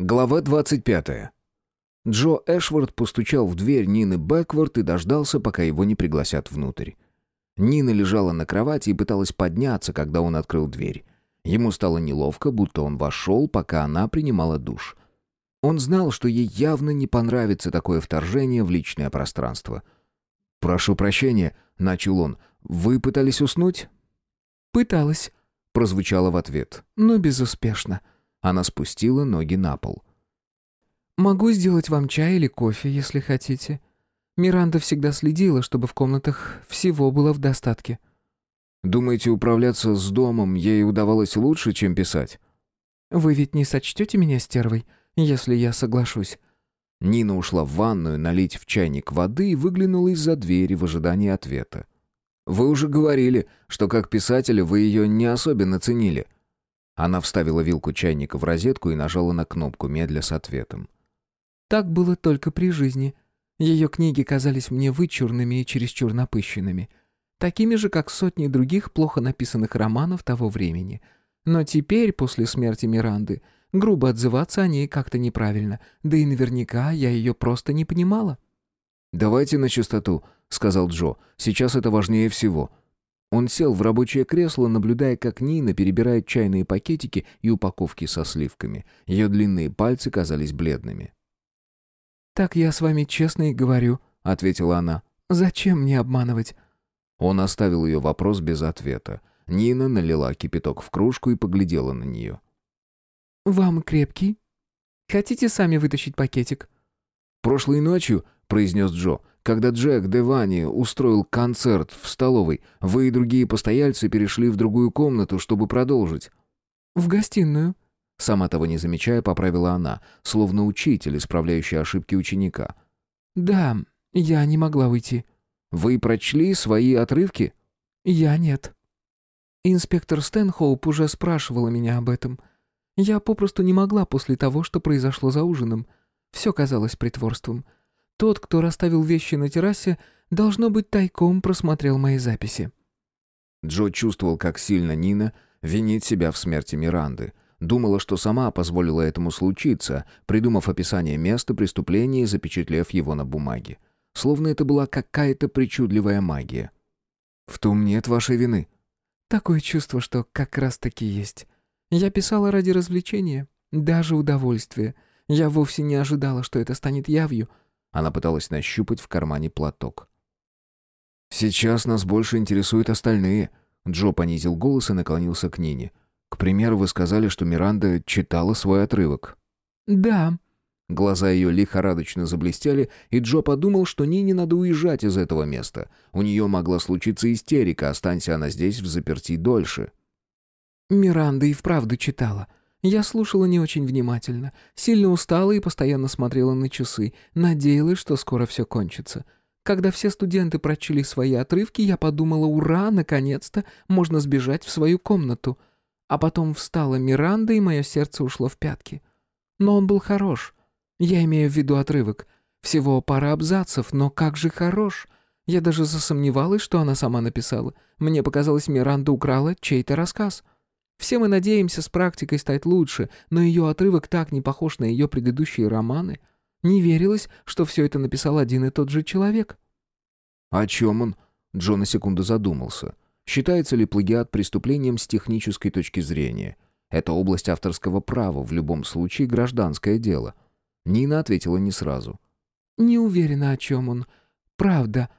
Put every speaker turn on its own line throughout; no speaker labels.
Глава 25. Джо Эшвард постучал в дверь Нины Бэкворд и дождался, пока его не пригласят внутрь. Нина лежала на кровати и пыталась подняться, когда он открыл дверь. Ему стало неловко, будто он вошел, пока она принимала душ. Он знал, что ей явно не понравится такое вторжение в личное пространство. «Прошу прощения», — начал он, — «вы пытались уснуть?»
«Пыталась», — прозвучало в ответ, — «но безуспешно».
Она спустила ноги на пол.
«Могу сделать вам чай или кофе, если хотите. Миранда всегда следила, чтобы в комнатах всего было в достатке».
«Думаете, управляться с домом ей удавалось лучше, чем писать?»
«Вы ведь не сочтете меня стервой, если я соглашусь?»
Нина ушла в ванную налить в чайник воды и выглянула из-за двери в ожидании ответа. «Вы уже говорили, что как писателя вы ее не особенно ценили», она вставила вилку чайника в розетку и нажала на кнопку, медля с ответом.
«Так было только при жизни. Ее книги казались мне вычурными и чересчур напыщенными. Такими же, как сотни других плохо написанных романов того времени. Но теперь, после смерти Миранды, грубо отзываться о ней как-то неправильно, да и наверняка я ее просто не понимала».
«Давайте на чистоту», — сказал Джо. «Сейчас это важнее всего. Он сел в рабочее кресло, наблюдая, как Нина перебирает чайные пакетики и упаковки со сливками. Ее длинные пальцы казались бледными.
«Так я с вами честно и говорю», — ответила она. «Зачем мне обманывать?»
Он оставил ее вопрос без ответа. Нина налила кипяток в кружку и поглядела на нее.
«Вам крепкий? Хотите сами вытащить пакетик?»
«Прошлой ночью», — произнес Джо, когда Джек Девани устроил концерт в столовой, вы и другие постояльцы перешли в другую комнату, чтобы продолжить».
«В гостиную».
Сама того не замечая, поправила она, словно учитель, исправляющий ошибки ученика.
«Да, я не могла уйти».
«Вы прочли свои отрывки?»
«Я нет». Инспектор Стэнхоуп уже спрашивала меня об этом. Я попросту не могла после того, что произошло за ужином. Все казалось притворством. Тот, кто расставил вещи на террасе, должно быть, тайком просмотрел мои записи.
Джо чувствовал, как сильно Нина винит себя в смерти Миранды. Думала, что сама позволила этому случиться, придумав описание места преступления и запечатлев его на бумаге. Словно это была какая-то причудливая магия. «В том нет вашей вины».
«Такое чувство, что как раз-таки есть. Я писала ради развлечения, даже удовольствия. Я вовсе не ожидала, что это станет явью,
она пыталась нащупать в кармане платок. «Сейчас нас больше интересуют остальные». Джо понизил голос и наклонился к Нине. «К примеру, вы сказали, что Миранда читала свой отрывок».
«Да».
Глаза ее лихорадочно заблестели, и Джо подумал, что Нине надо уезжать из этого места. У нее могла случиться истерика, останься она здесь в заперти дольше.
«Миранда и вправду читала. Я слушала не очень внимательно, сильно устала и постоянно смотрела на часы, надеялась, что скоро все кончится. Когда все студенты прочли свои отрывки, я подумала, ура, наконец-то можно сбежать в свою комнату. А потом встала Миранда, и мое сердце ушло в пятки. Но он был хорош. Я имею в виду отрывок. Всего пара абзацев, но как же хорош. Я даже засомневалась, что она сама написала. Мне показалось, Миранда украла чей-то рассказ. Все мы надеемся с практикой стать лучше, но ее отрывок так не похож на ее предыдущие романы. Не верилось, что все это написал один и тот же человек.
«О чем он?» Джо на секунду задумался. Считается ли плагиат преступлением с технической точки зрения? Это область авторского права, в любом случае гражданское дело. Нина ответила не сразу.
«Не уверена, о чем он. Правда.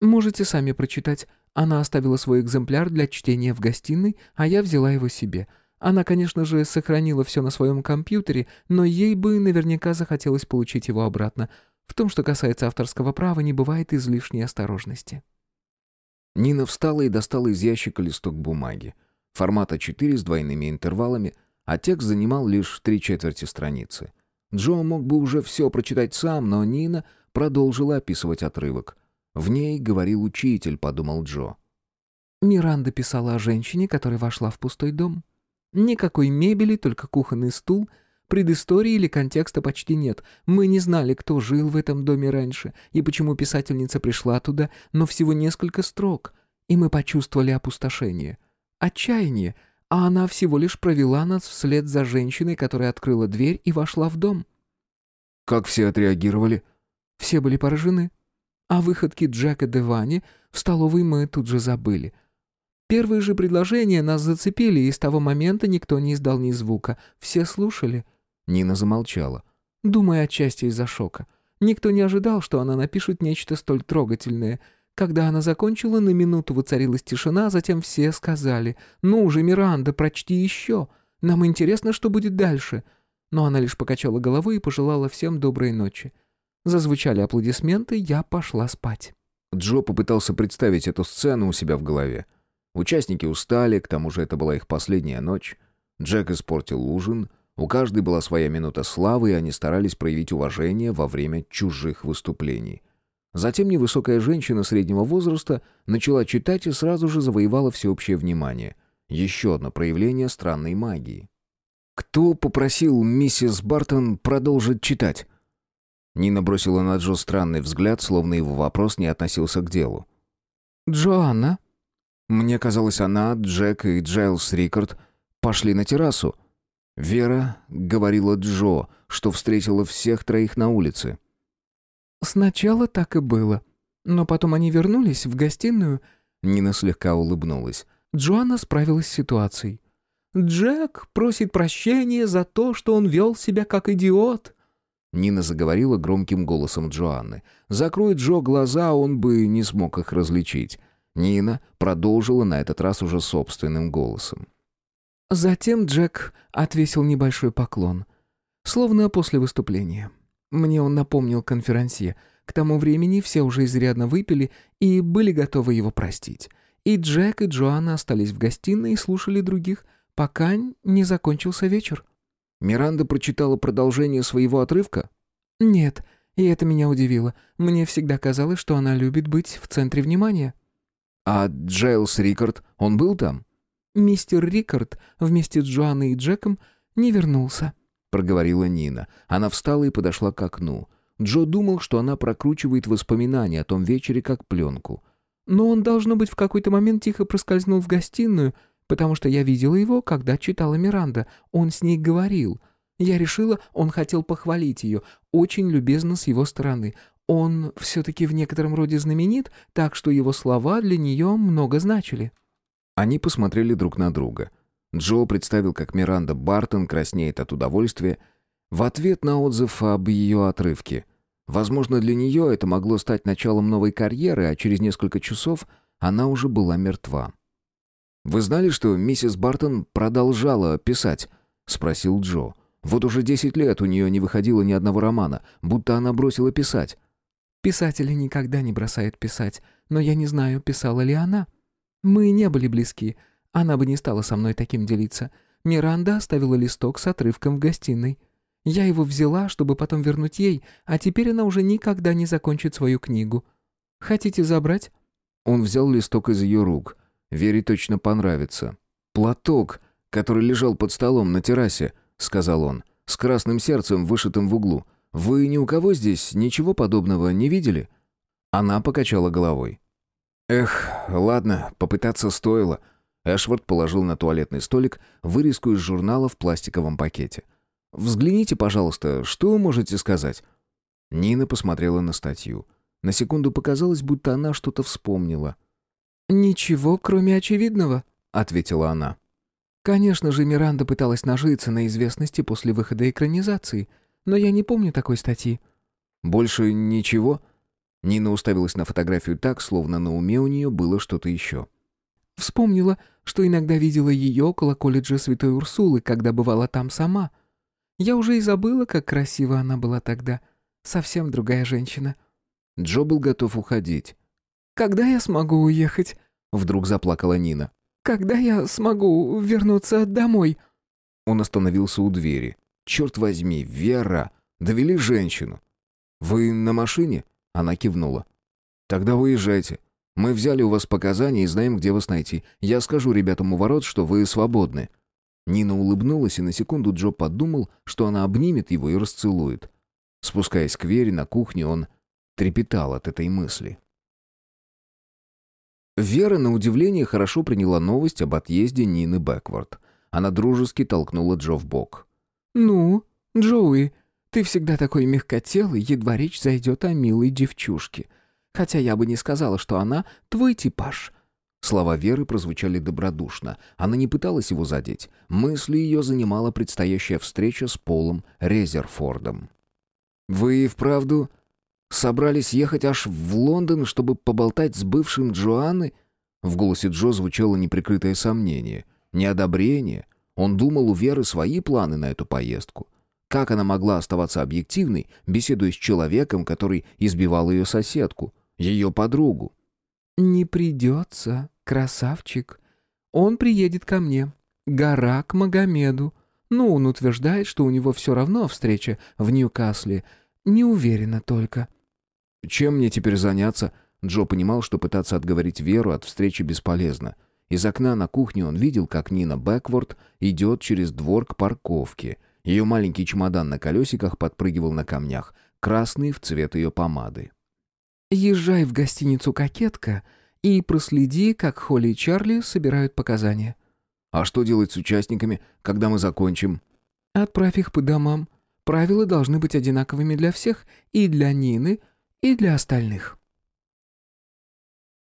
Можете сами прочитать. Она оставила свой экземпляр для чтения в гостиной, а я взяла его себе. Она, конечно же, сохранила все на своем компьютере, но ей бы наверняка захотелось получить его обратно. В том, что касается авторского права, не бывает излишней осторожности.
Нина встала и достала из ящика листок бумаги. Формата 4 с двойными интервалами, а текст занимал лишь три четверти страницы. Джо мог бы уже все прочитать сам, но Нина продолжила описывать отрывок. В ней говорил учитель, подумал Джо.
Миранда писала о женщине, которая вошла в пустой дом. Никакой мебели, только кухонный стул. Предыстории или контекста почти нет. Мы не знали, кто жил в этом доме раньше и почему писательница пришла туда, но всего несколько строк, и мы почувствовали опустошение. Отчаяние. а она всего лишь провела нас вслед за женщиной, которая открыла дверь и вошла в дом.
Как все отреагировали?
Все были поражены. О выходке Джека Девани в столовой мы тут же забыли. Первые же предложения нас зацепили, и с того момента никто не издал ни звука. Все слушали.
Нина замолчала.
Думая отчасти из-за шока. Никто не ожидал, что она напишет нечто столь трогательное. Когда она закончила, на минуту воцарилась тишина, а затем все сказали «Ну уже Миранда, прочти еще! Нам интересно, что будет дальше!» Но она лишь покачала головой и пожелала всем доброй ночи. Зазвучали аплодисменты, я пошла спать.
Джо попытался представить эту сцену у себя в голове. Участники устали, к тому же это была их последняя ночь. Джек испортил ужин, у каждой была своя минута славы, и они старались проявить уважение во время чужих выступлений. Затем невысокая женщина среднего возраста начала читать и сразу же завоевала всеобщее внимание. Еще одно проявление странной магии. «Кто попросил миссис Бартон продолжить читать?» Нина бросила на Джо странный взгляд, словно его вопрос не относился к делу.
«Джоанна?»
Мне казалось, она, Джек и Джайлс Рикард пошли на террасу. Вера говорила Джо, что встретила всех троих на улице.
«Сначала так и было. Но потом они вернулись в гостиную...»
Нина слегка улыбнулась.
Джоанна справилась с ситуацией. «Джек просит прощения за то, что он вел себя как идиот».
Нина заговорила громким голосом Джоанны. Закроет Джо глаза, он бы не смог их различить. Нина продолжила на этот раз уже собственным голосом.
Затем Джек отвесил небольшой поклон. Словно после выступления. Мне он напомнил конферансье. К тому времени все уже изрядно выпили и были готовы его простить. И Джек, и Джоанна остались в гостиной и слушали других, пока не закончился вечер.
Миранда прочитала продолжение своего отрывка?
Нет, и это меня удивило. Мне всегда казалось, что она любит быть в центре внимания.
А Джейлс Рикард, он был там?
«Мистер Рикард вместе с Джоанной и Джеком не вернулся», —
проговорила Нина. Она встала и подошла к окну. Джо думал, что она прокручивает воспоминания о том вечере как пленку.
«Но он, должно быть, в какой-то момент тихо проскользнул в гостиную, потому что я видела его, когда читала Миранда. Он с ней говорил. Я решила, он хотел похвалить ее. Очень любезно с его стороны. Он все-таки в некотором роде знаменит, так что его слова для нее много значили».
Они посмотрели друг на друга. Джо представил, как Миранда Бартон краснеет от удовольствия в ответ на отзыв об ее отрывке. Возможно, для нее это могло стать началом новой карьеры, а через несколько часов она уже была мертва. «Вы знали, что миссис Бартон продолжала писать?» — спросил Джо. «Вот уже десять лет у нее не выходило ни одного романа, будто она бросила писать».
«Писатели никогда не бросают писать, но я не знаю, писала ли она», мы не были близки. Она бы не стала со мной таким делиться. Миранда оставила листок с отрывком в гостиной. Я его взяла, чтобы потом вернуть ей, а теперь она уже никогда не закончит свою книгу. Хотите забрать?»
Он взял листок из ее рук. Вере точно понравится. «Платок, который лежал под столом на террасе», — сказал он, — «с красным сердцем, вышитым в углу. Вы ни у кого здесь ничего подобного не видели?» Она покачала головой. Эх, ладно, попытаться стоило. Эшвард положил на туалетный столик вырезку из журнала в пластиковом пакете. «Взгляните, пожалуйста, что можете сказать?» Нина посмотрела на статью. На секунду показалось, будто она что-то вспомнила.
«Ничего, кроме очевидного», — ответила она. «Конечно же, Миранда пыталась нажиться на известности после выхода экранизации, но я не помню такой статьи».
«Больше ничего?» Нина уставилась на фотографию так, словно на уме у нее было что-то еще.
«Вспомнила, что иногда видела ее около колледжа Святой Урсулы, когда бывала там сама. Я уже и забыла, как красиво она была тогда. Совсем другая женщина».
Джо был готов уходить.
«Когда я смогу уехать?»
— вдруг заплакала Нина.
«Когда я смогу вернуться домой?»
Он остановился у двери. «Черт возьми, Вера! Довели женщину!» «Вы на машине?» Она кивнула. «Тогда уезжайте. Мы взяли у вас показания и знаем, где вас найти. Я скажу ребятам у ворот, что вы свободны». Нина улыбнулась, и на секунду Джо подумал, что она обнимет его и расцелует. Спускаясь к Вере на кухне, он трепетал от этой мысли. Вера, на удивление, хорошо приняла новость об отъезде Нины Бэкворд. Она дружески толкнула Джо в бок.
«Ну, Джоуи, ты всегда такой мягкотелый, едва речь зайдет о милой девчушке. Хотя я бы не сказала, что она твой типаж».
Слова Веры прозвучали добродушно. Она не пыталась его задеть. Мысли ее занимала предстоящая встреча с Полом Резерфордом. «Вы и вправду собрались ехать аж в Лондон, чтобы поболтать с бывшим Джоанны?» В голосе Джо звучало неприкрытое сомнение, неодобрение. Он думал, у Веры свои планы на эту поездку. Как она могла оставаться объективной, беседуя с человеком, который избивал ее соседку, ее подругу?
«Не придется, красавчик. Он приедет ко мне. Гора к Магомеду. Ну, он утверждает, что у него все равно встреча в Ньюкасле. Не уверена только».
«Чем мне теперь заняться?» Джо понимал, что пытаться отговорить Веру от встречи бесполезно. Из окна на кухне он видел, как Нина Бэкворд идет через двор к парковке. Ее маленький чемодан на колесиках подпрыгивал на камнях, красный в цвет ее помады.
Езжай в гостиницу «Кокетка» и проследи, как Холли и Чарли собирают показания.
А что делать с участниками, когда мы закончим?
Отправь их по домам. Правила должны быть одинаковыми для всех, и для Нины, и для остальных.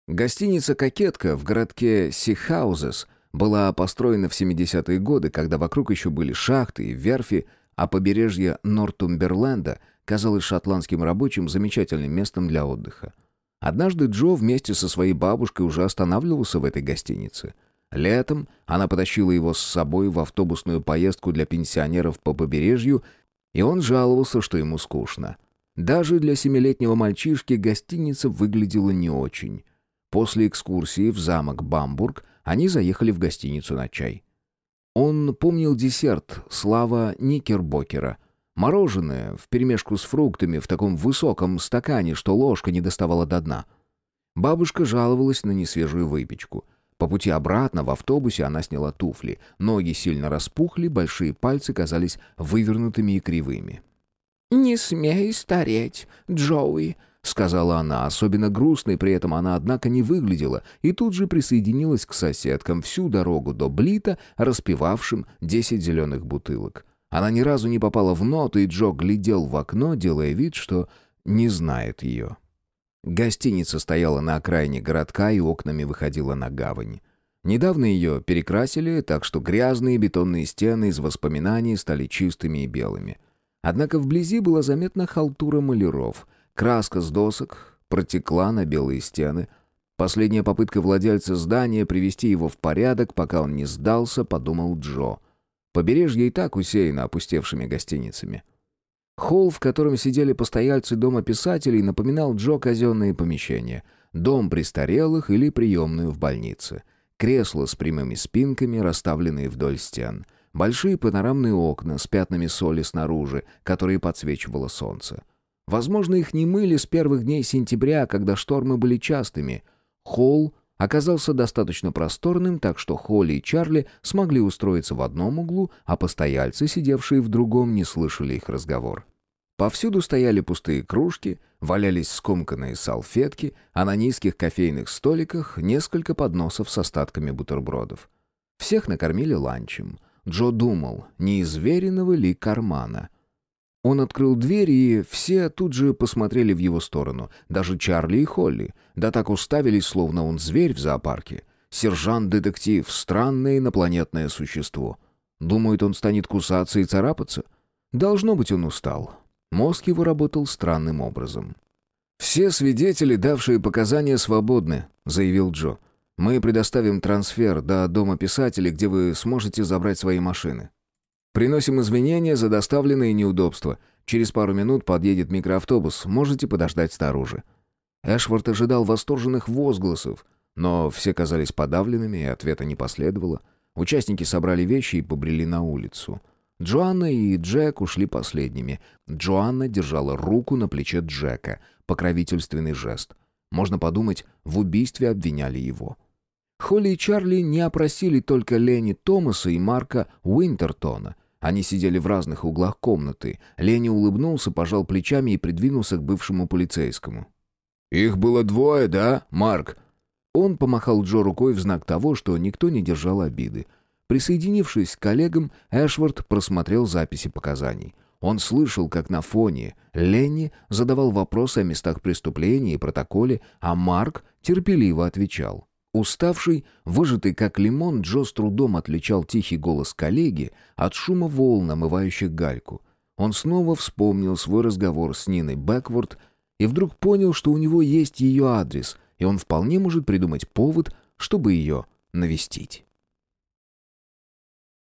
Гостиница «Кокетка» в городке Сихаузес была построена в 70-е годы, когда вокруг еще были шахты и верфи, а побережье Нортумберленда казалось шотландским рабочим замечательным местом для отдыха. Однажды Джо вместе со своей бабушкой уже останавливался в этой гостинице. Летом она потащила его с собой в автобусную поездку для пенсионеров по побережью, и он жаловался, что ему скучно. Даже для семилетнего мальчишки гостиница выглядела не очень. После экскурсии в замок Бамбург они заехали в гостиницу на чай. Он помнил десерт «Слава Никербокера», Мороженое, вперемешку с фруктами, в таком высоком стакане, что ложка не доставала до дна. Бабушка жаловалась на несвежую выпечку. По пути обратно в автобусе она сняла туфли. Ноги сильно распухли, большие пальцы казались вывернутыми и кривыми.
«Не смей стареть, Джоуи», — сказала она. Особенно грустной при этом она, однако, не выглядела, и тут же присоединилась к соседкам всю дорогу до Блита, распивавшим десять зеленых бутылок. Она ни разу не попала в ноту, и Джо глядел в окно, делая вид, что не знает ее. Гостиница стояла на окраине городка и окнами выходила на гавань. Недавно ее перекрасили, так что грязные бетонные стены из воспоминаний стали чистыми и белыми. Однако вблизи была заметна халтура маляров. Краска с досок протекла на белые стены. Последняя попытка владельца здания привести его в порядок, пока он не сдался, подумал Джо — Побережье и так усеяно опустевшими гостиницами. Холл, в котором сидели постояльцы дома писателей, напоминал Джо казенные помещения. Дом престарелых или приемную в больнице. Кресла с прямыми спинками, расставленные вдоль стен. Большие панорамные окна с пятнами соли снаружи, которые подсвечивало солнце. Возможно, их не мыли с первых дней сентября, когда штормы были частыми. Холл оказался достаточно просторным, так что Холли и Чарли смогли устроиться в одном углу, а постояльцы, сидевшие в другом, не слышали их разговор. Повсюду стояли пустые кружки, валялись скомканные салфетки, а на низких кофейных столиках несколько подносов с остатками бутербродов. Всех накормили ланчем. Джо думал, не из веренного ли кармана — он открыл дверь, и все тут же посмотрели в его сторону. Даже Чарли и Холли. Да так уставились, словно он зверь в зоопарке. Сержант-детектив, странное инопланетное существо. Думает, он станет кусаться и царапаться? Должно быть, он устал. Мозг его работал странным образом. «Все свидетели, давшие показания, свободны», — заявил Джо. «Мы предоставим трансфер до Дома писателей, где вы сможете забрать свои машины». Приносим извинения за доставленные неудобства. Через пару минут подъедет микроавтобус, можете подождать снаружи». Эшвард ожидал восторженных возгласов, но все казались подавленными, и ответа не последовало. Участники собрали вещи и побрели на улицу. Джоанна и Джек ушли последними. Джоанна держала руку на плече Джека, покровительственный жест. Можно подумать, в убийстве обвиняли его. Холли и Чарли не опросили только Лени Томаса и Марка Уинтертона — они сидели в разных углах комнаты. Леня улыбнулся, пожал плечами и придвинулся к бывшему полицейскому. «Их было двое, да, Марк?»
Он помахал Джо рукой в знак того, что никто не держал обиды. Присоединившись к коллегам, Эшвард просмотрел записи показаний. Он слышал, как на фоне Ленни задавал вопросы о местах преступления и протоколе, а Марк терпеливо отвечал. Уставший, выжатый как лимон, Джо с трудом отличал тихий голос коллеги от шума волн, омывающих гальку. Он снова вспомнил свой разговор с Ниной Бэкворд и вдруг понял, что у него есть ее адрес, и он вполне может придумать повод, чтобы ее навестить.